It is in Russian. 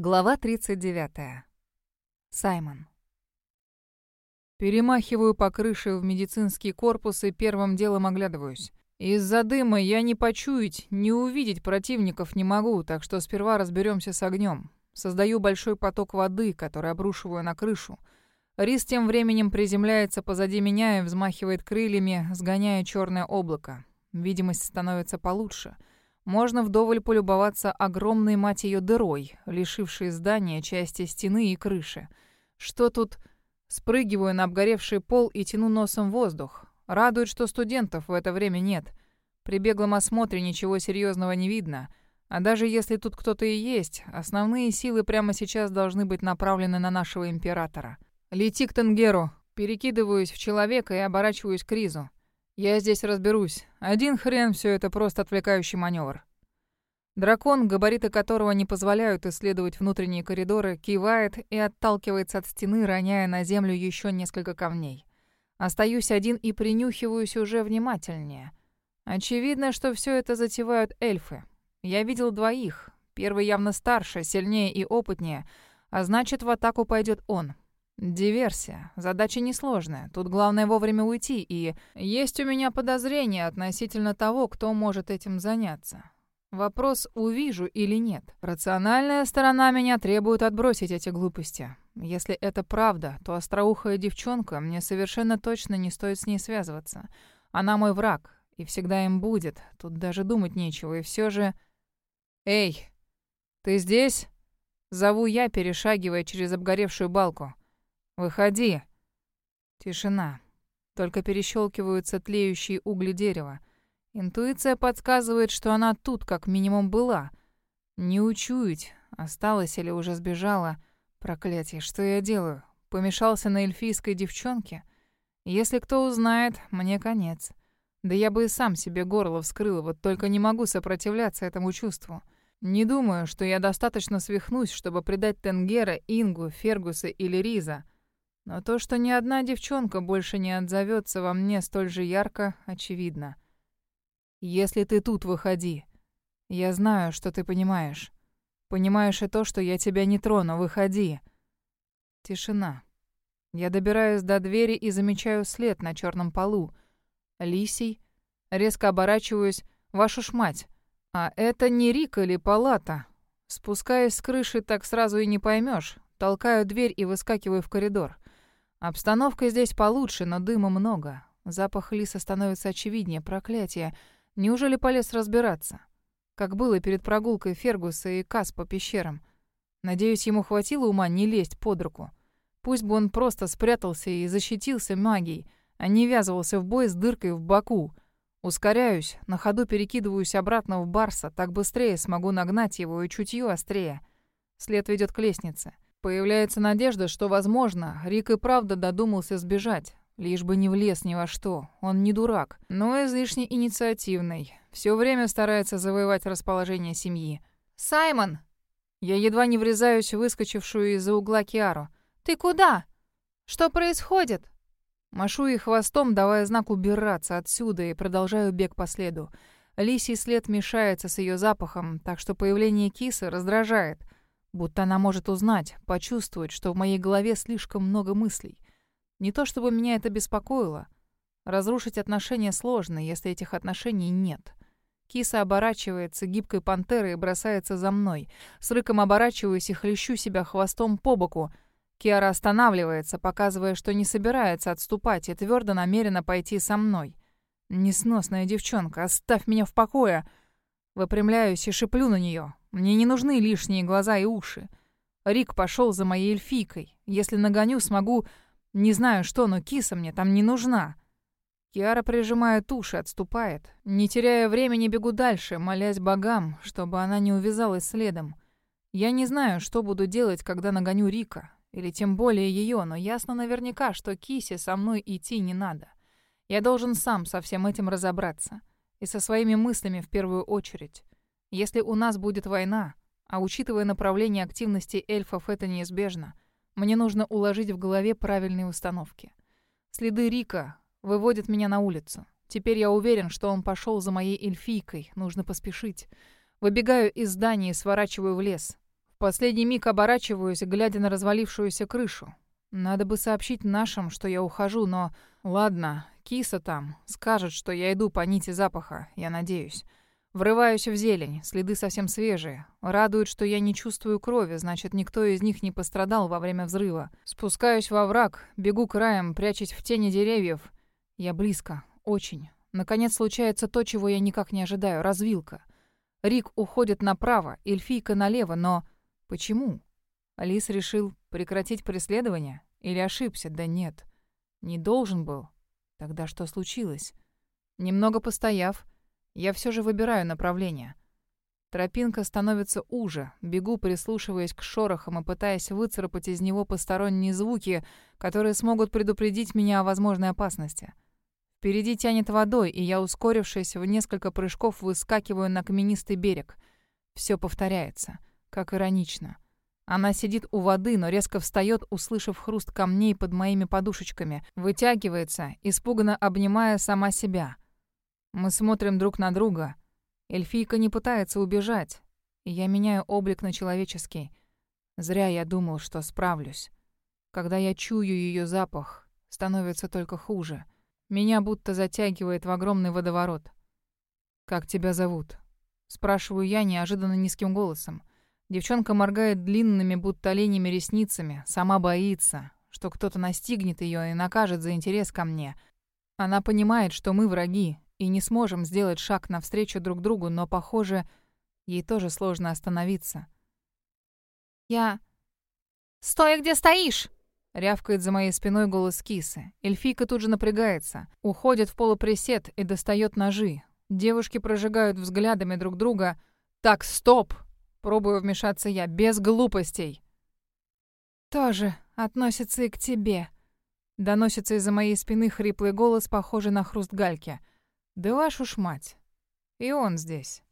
Глава 39. Саймон. Перемахиваю по крыше в медицинский корпус и первым делом оглядываюсь. Из-за дыма я не почуять, не увидеть противников не могу, так что сперва разберемся с огнем. Создаю большой поток воды, который обрушиваю на крышу. Рис тем временем приземляется позади меня и взмахивает крыльями, сгоняя черное облако. Видимость становится получше — можно вдоволь полюбоваться огромной, мать ее, дырой, лишившей здания части стены и крыши. Что тут? Спрыгиваю на обгоревший пол и тяну носом воздух. Радует, что студентов в это время нет. При беглом осмотре ничего серьезного не видно. А даже если тут кто-то и есть, основные силы прямо сейчас должны быть направлены на нашего императора. «Лети к Тенгеру!» Перекидываюсь в человека и оборачиваюсь к Ризу. Я здесь разберусь. Один хрен все это просто отвлекающий маневр. Дракон, габариты которого не позволяют исследовать внутренние коридоры, кивает и отталкивается от стены, роняя на землю еще несколько камней. Остаюсь один и принюхиваюсь уже внимательнее. Очевидно, что все это затевают эльфы. Я видел двоих. Первый явно старше, сильнее и опытнее, а значит, в атаку пойдет он. Диверсия. Задача несложная. Тут главное вовремя уйти, и есть у меня подозрение относительно того, кто может этим заняться. Вопрос, увижу или нет. Рациональная сторона меня требует отбросить эти глупости. Если это правда, то остроухая девчонка, мне совершенно точно не стоит с ней связываться. Она мой враг, и всегда им будет. Тут даже думать нечего, и все же... «Эй, ты здесь?» Зову я, перешагивая через обгоревшую балку. «Выходи!» Тишина. Только перещелкиваются тлеющие угли дерева. Интуиция подсказывает, что она тут как минимум была. Не учуять, осталась или уже сбежала. Проклятие, что я делаю? Помешался на эльфийской девчонке? Если кто узнает, мне конец. Да я бы и сам себе горло вскрыл, вот только не могу сопротивляться этому чувству. Не думаю, что я достаточно свихнусь, чтобы предать Тенгера, Ингу, Фергуса или Риза. Но то, что ни одна девчонка больше не отзовется во мне столь же ярко, очевидно. Если ты тут, выходи. Я знаю, что ты понимаешь. Понимаешь и то, что я тебя не трону, выходи. Тишина. Я добираюсь до двери и замечаю след на черном полу. Лисий. Резко оборачиваюсь. Вашу ж мать. А это не Рика или палата. Спускаясь с крыши, так сразу и не поймешь. Толкаю дверь и выскакиваю в коридор. Обстановка здесь получше, но дыма много. Запах лиса становится очевиднее, проклятие. Неужели полез разбираться? Как было перед прогулкой Фергуса и Кас по пещерам. Надеюсь, ему хватило ума не лезть под руку. Пусть бы он просто спрятался и защитился магией, а не ввязывался в бой с дыркой в боку. Ускоряюсь, на ходу перекидываюсь обратно в Барса, так быстрее смогу нагнать его и чутье острее. След ведет к лестнице. Появляется надежда, что, возможно, Рик и правда додумался сбежать. Лишь бы не влез ни во что. Он не дурак, но излишне инициативный. Все время старается завоевать расположение семьи. «Саймон!» Я едва не врезаюсь в выскочившую из-за угла Киару. «Ты куда? Что происходит?» Машу ей хвостом, давая знак убираться отсюда, и продолжаю бег по следу. Лисий след мешается с ее запахом, так что появление кисы раздражает — Будто она может узнать, почувствовать, что в моей голове слишком много мыслей. Не то чтобы меня это беспокоило. Разрушить отношения сложно, если этих отношений нет. Киса оборачивается гибкой пантерой и бросается за мной. С рыком оборачиваюсь и хлещу себя хвостом по боку. Киара останавливается, показывая, что не собирается отступать и твердо намерена пойти со мной. «Несносная девчонка, оставь меня в покое!» Выпрямляюсь и шиплю на нее. Мне не нужны лишние глаза и уши. Рик пошел за моей эльфийкой. Если нагоню, смогу... Не знаю что, но киса мне там не нужна. Киара прижимает уши, отступает. Не теряя времени, бегу дальше, молясь богам, чтобы она не увязалась следом. Я не знаю, что буду делать, когда нагоню Рика. Или тем более ее, но ясно наверняка, что Кисе со мной идти не надо. Я должен сам со всем этим разобраться. И со своими мыслями в первую очередь. Если у нас будет война, а учитывая направление активности эльфов, это неизбежно, мне нужно уложить в голове правильные установки. Следы Рика выводят меня на улицу. Теперь я уверен, что он пошел за моей эльфийкой. Нужно поспешить. Выбегаю из здания и сворачиваю в лес. последний миг оборачиваюсь, глядя на развалившуюся крышу. Надо бы сообщить нашим, что я ухожу, но... Ладно, киса там. Скажет, что я иду по нити запаха, я надеюсь. Врываюсь в зелень, следы совсем свежие. Радует, что я не чувствую крови, значит, никто из них не пострадал во время взрыва. Спускаюсь во враг, бегу краем, прячась в тени деревьев. Я близко, очень. Наконец случается то, чего я никак не ожидаю — развилка. Рик уходит направо, эльфийка налево, но... Почему? Алис решил прекратить преследование? Или ошибся? Да нет. Не должен был. Тогда что случилось? Немного постояв, я все же выбираю направление. Тропинка становится уже, бегу, прислушиваясь к шорохам и пытаясь выцарапать из него посторонние звуки, которые смогут предупредить меня о возможной опасности. Впереди тянет водой, и я, ускорившись в несколько прыжков, выскакиваю на каменистый берег. Все повторяется. Как иронично. Она сидит у воды, но резко встает, услышав хруст камней под моими подушечками, вытягивается, испуганно обнимая сама себя — мы смотрим друг на друга. Эльфийка не пытается убежать, я меняю облик на человеческий. Зря я думал, что справлюсь. Когда я чую ее запах, становится только хуже. Меня будто затягивает в огромный водоворот. «Как тебя зовут?» Спрашиваю я неожиданно низким голосом. Девчонка моргает длинными, будто оленями ресницами, сама боится, что кто-то настигнет ее и накажет за интерес ко мне. Она понимает, что мы враги, и не сможем сделать шаг навстречу друг другу, но, похоже, ей тоже сложно остановиться. «Я... Стой, где стоишь!» Рявкает за моей спиной голос кисы. Эльфийка тут же напрягается, уходит в полуприсед и достает ножи. Девушки прожигают взглядами друг друга. «Так, стоп!» Пробую вмешаться я, без глупостей. «Тоже относится и к тебе», Доносится из-за моей спины хриплый голос, похожий на хруст гальки. Да вашу ж мать. И он здесь.